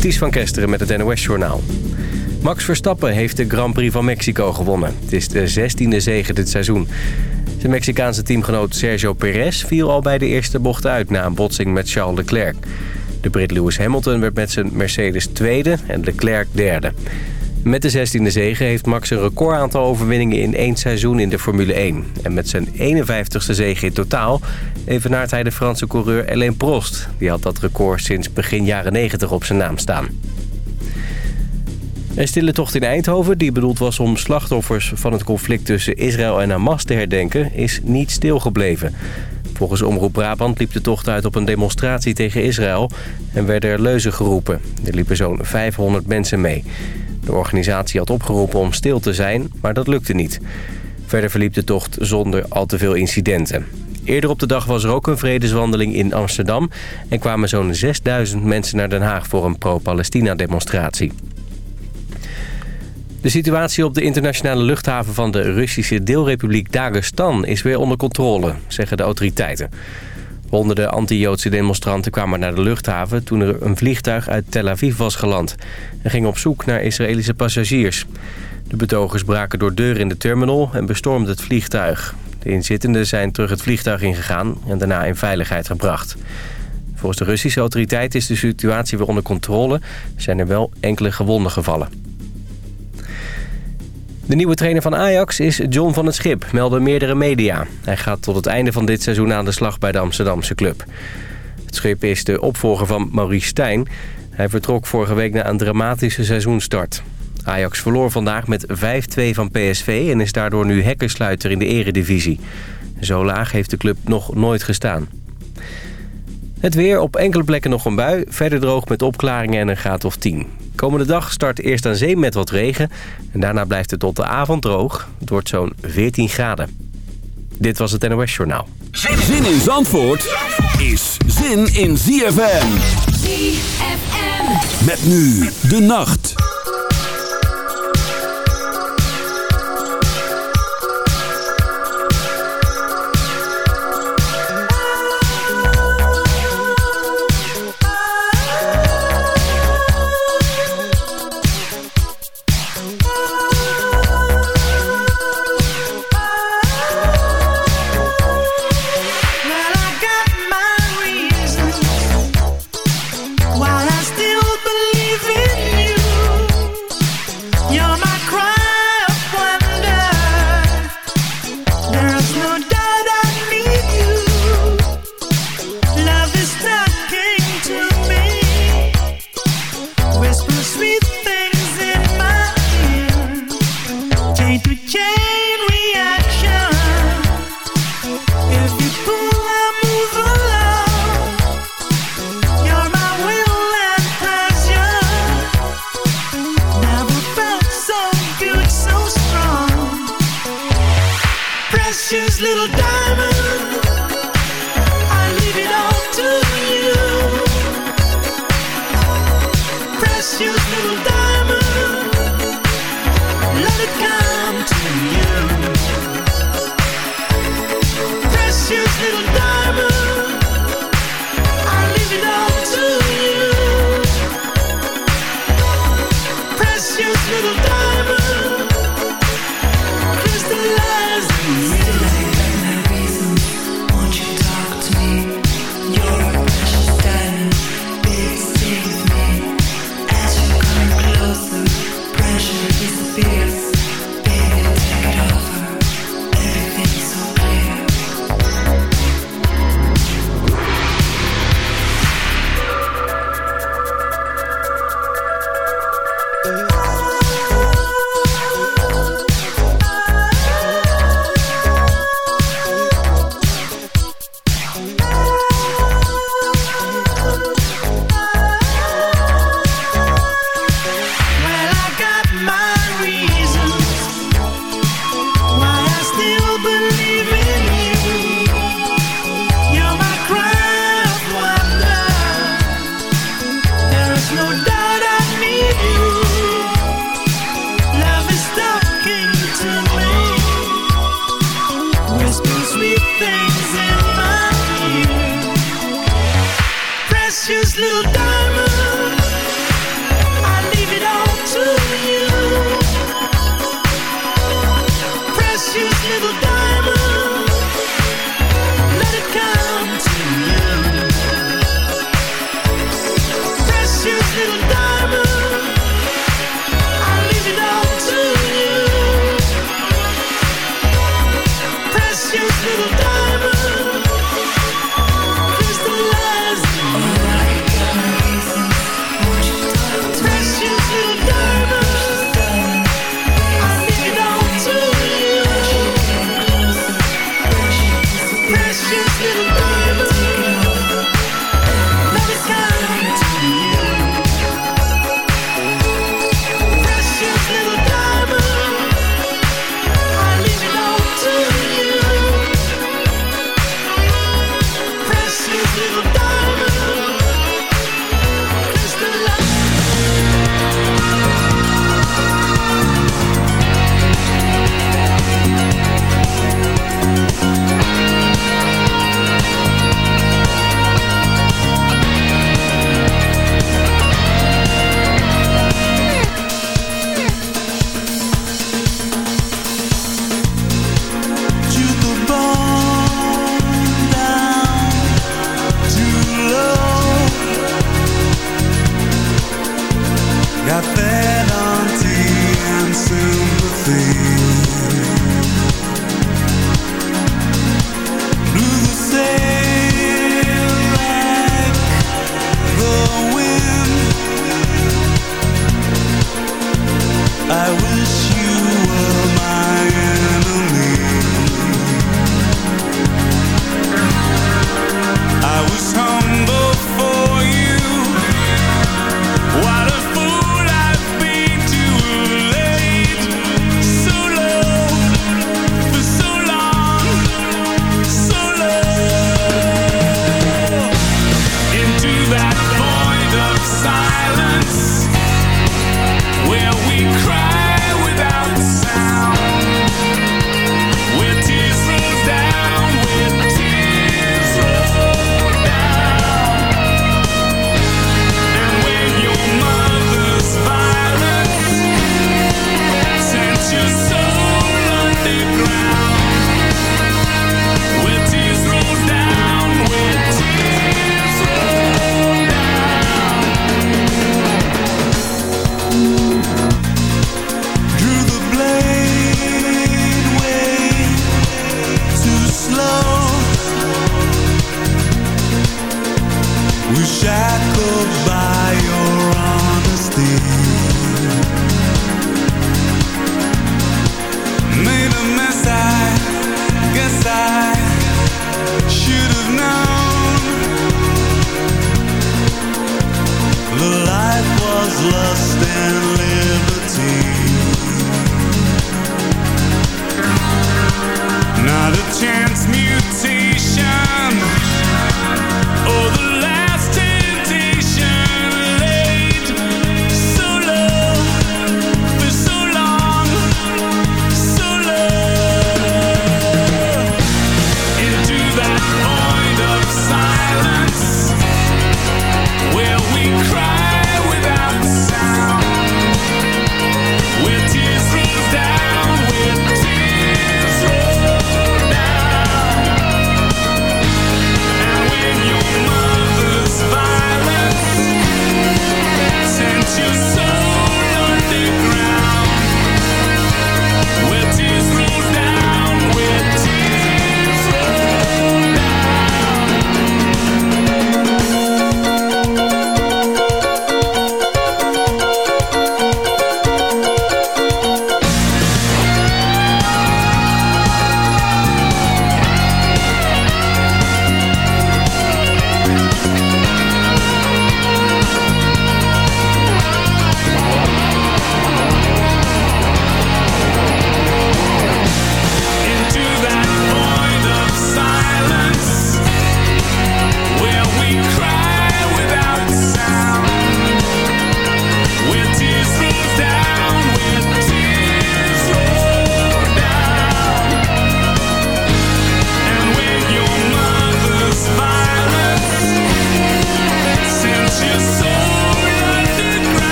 Ties van Kesteren met het NOS-journaal. Max Verstappen heeft de Grand Prix van Mexico gewonnen. Het is de 16e zege dit seizoen. Zijn Mexicaanse teamgenoot Sergio Perez viel al bij de eerste bocht uit... na een botsing met Charles Leclerc. De Brit Lewis Hamilton werd met zijn Mercedes tweede en Leclerc derde. Met de 16e zege heeft Max een recordaantal overwinningen in één seizoen in de Formule 1. En met zijn 51ste zege in totaal evenaart hij de Franse coureur Alain Prost. Die had dat record sinds begin jaren 90 op zijn naam staan. Een stille tocht in Eindhoven, die bedoeld was om slachtoffers van het conflict tussen Israël en Hamas te herdenken, is niet stilgebleven. Volgens Omroep Brabant liep de tocht uit op een demonstratie tegen Israël en werden er leuzen geroepen. Er liepen zo'n 500 mensen mee. De organisatie had opgeroepen om stil te zijn, maar dat lukte niet. Verder verliep de tocht zonder al te veel incidenten. Eerder op de dag was er ook een vredeswandeling in Amsterdam... en kwamen zo'n 6000 mensen naar Den Haag voor een pro-Palestina-demonstratie. De situatie op de internationale luchthaven van de Russische deelrepubliek Dagestan is weer onder controle, zeggen de autoriteiten. Honderden anti-Joodse demonstranten kwamen naar de luchthaven toen er een vliegtuig uit Tel Aviv was geland en gingen op zoek naar Israëlische passagiers. De betogers braken door deuren in de terminal en bestormden het vliegtuig. De inzittenden zijn terug het vliegtuig ingegaan en daarna in veiligheid gebracht. Volgens de Russische autoriteiten is de situatie weer onder controle. Zijn er wel enkele gewonden gevallen. De nieuwe trainer van Ajax is John van het Schip, melden meerdere media. Hij gaat tot het einde van dit seizoen aan de slag bij de Amsterdamse club. Het Schip is de opvolger van Maurice Stijn. Hij vertrok vorige week na een dramatische seizoenstart. Ajax verloor vandaag met 5-2 van PSV en is daardoor nu hekkensluiter in de eredivisie. Zo laag heeft de club nog nooit gestaan. Het weer, op enkele plekken nog een bui. Verder droog met opklaringen en een graad of 10. Komende dag start eerst aan zee met wat regen. En daarna blijft het tot de avond droog. Het wordt zo'n 14 graden. Dit was het NOS Journaal. Zin in Zandvoort is zin in ZFM. ZFM. Met nu de nacht.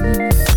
Música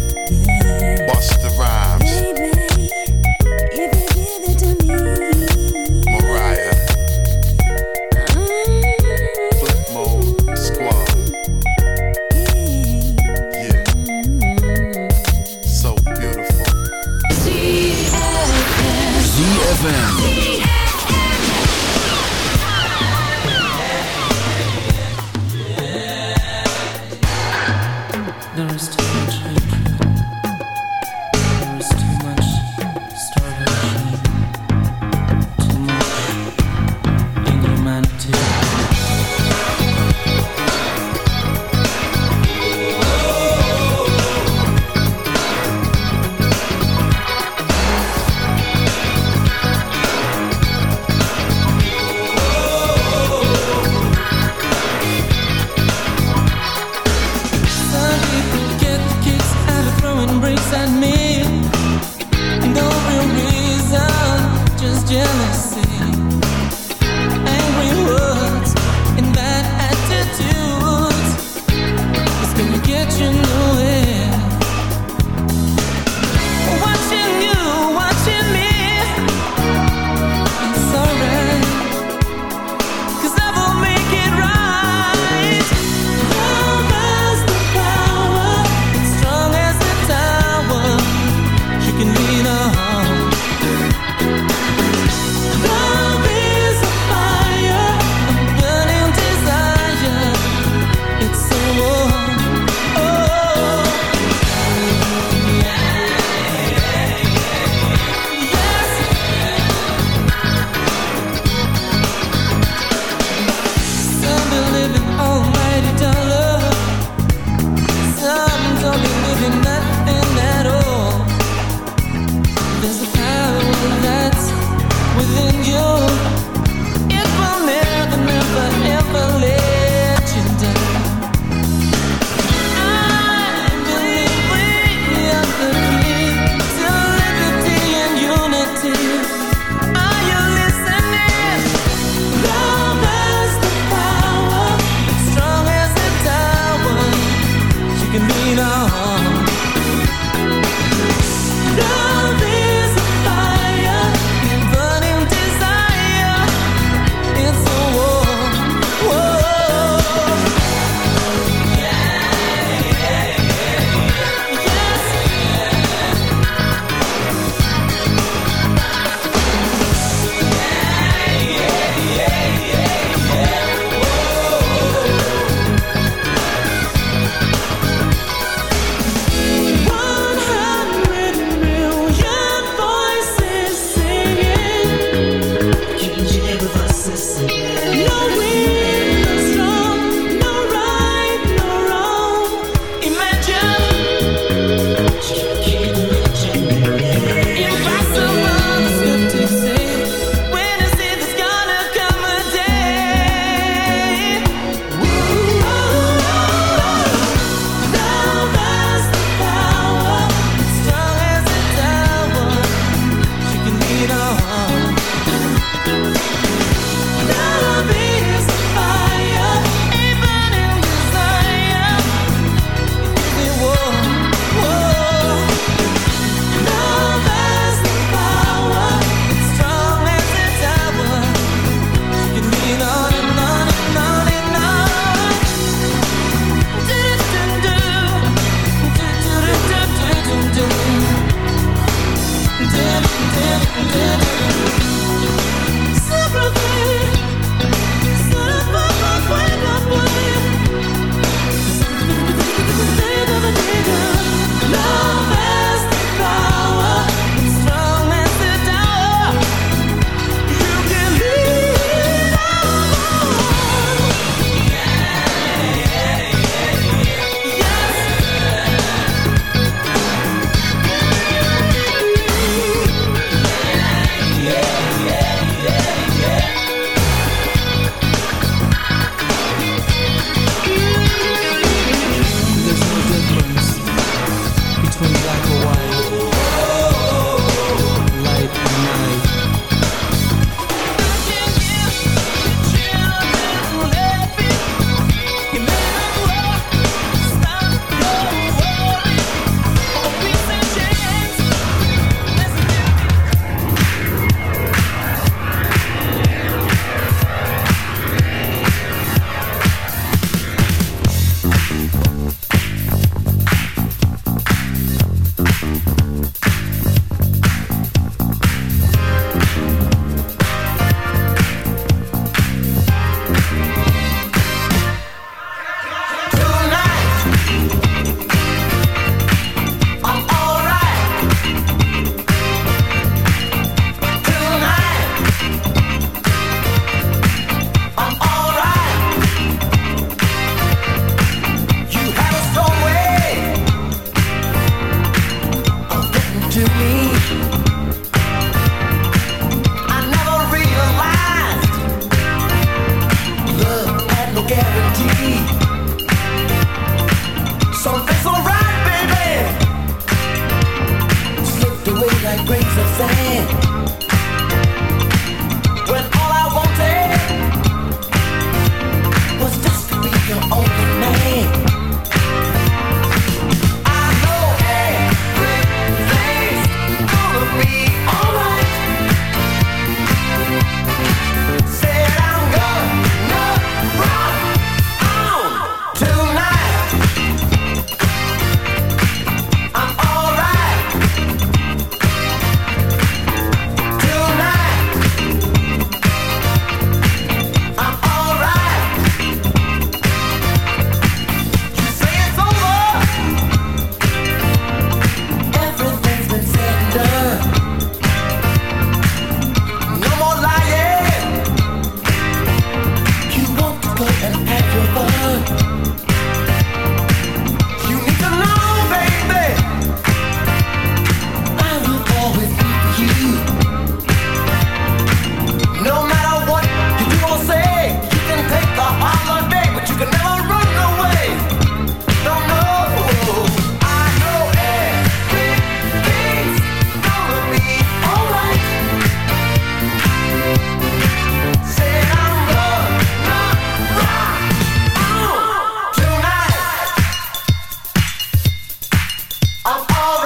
of all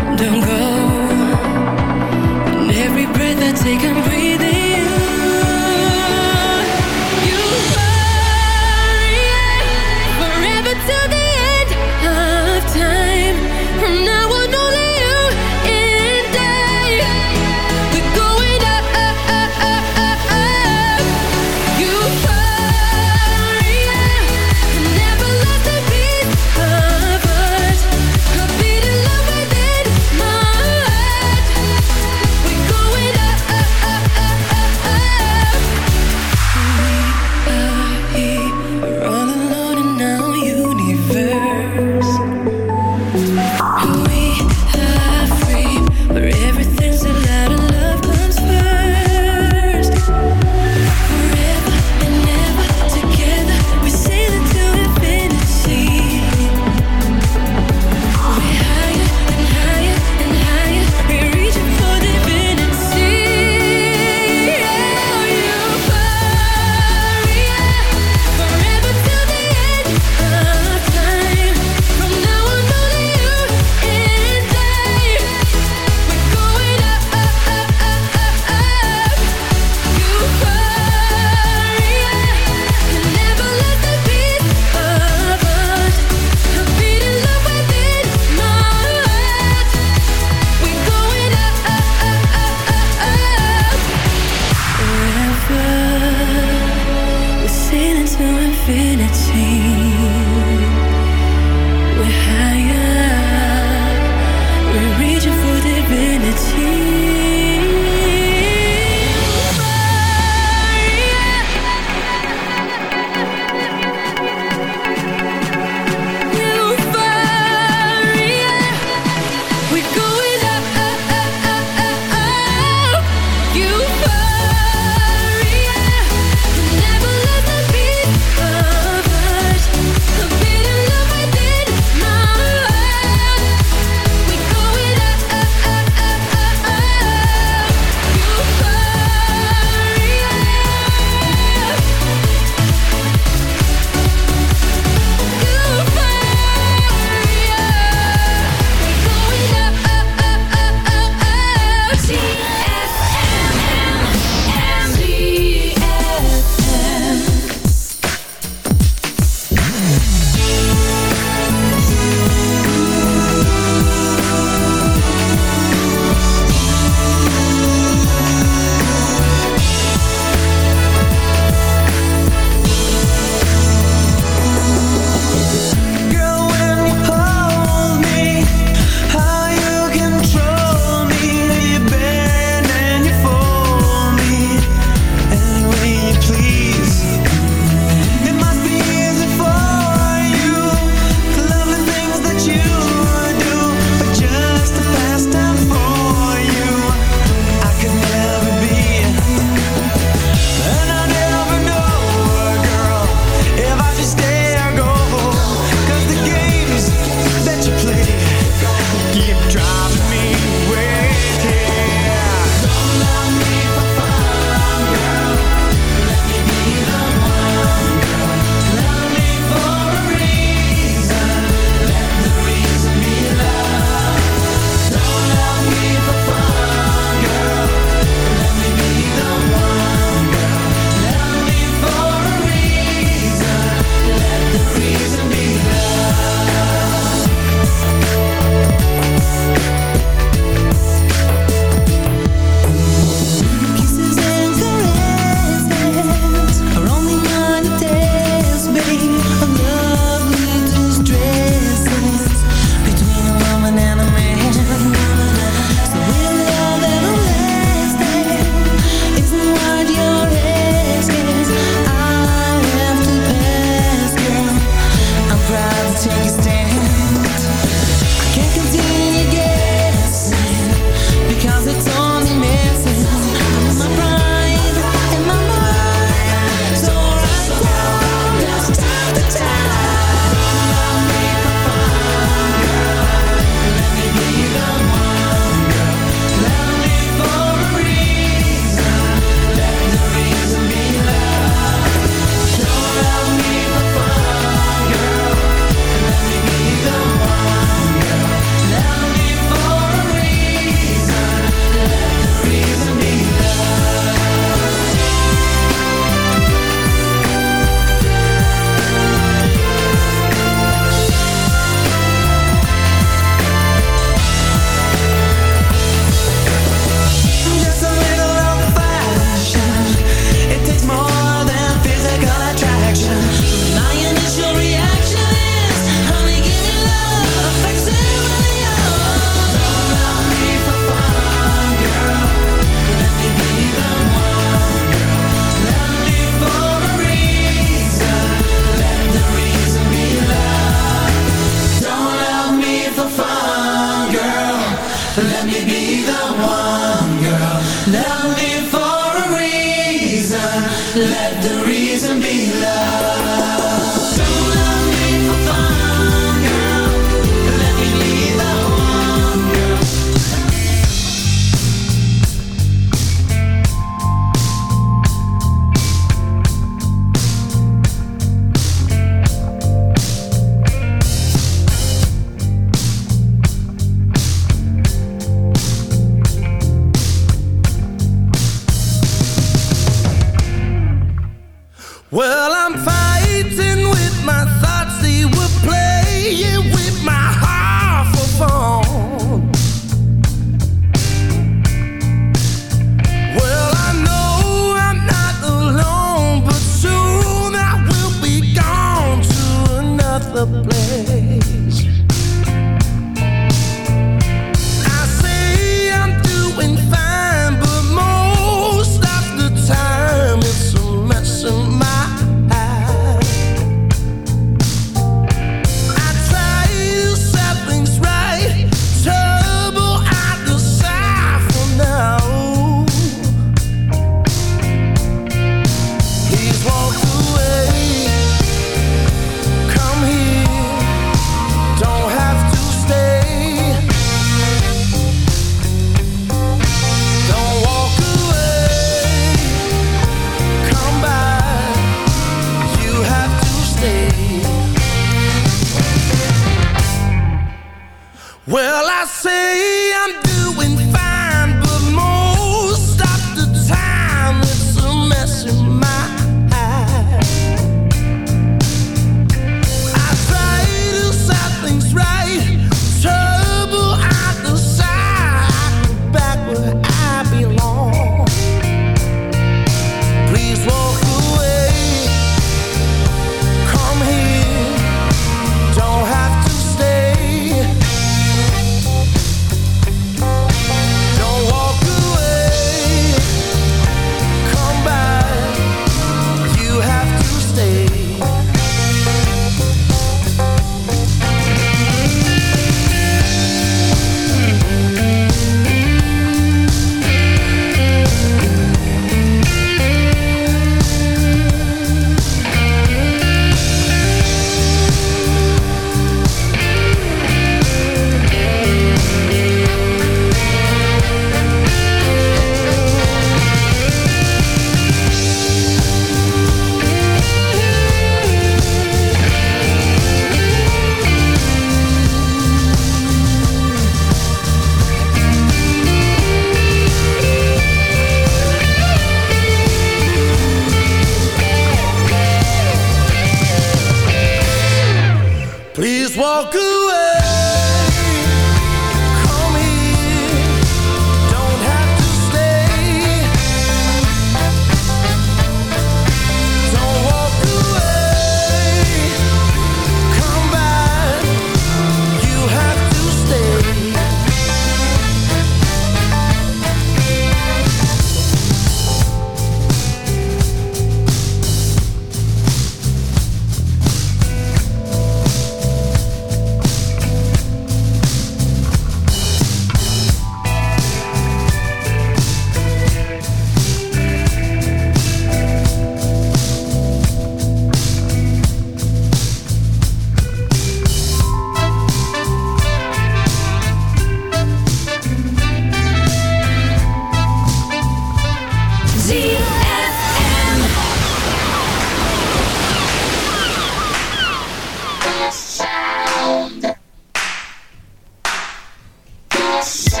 Yes.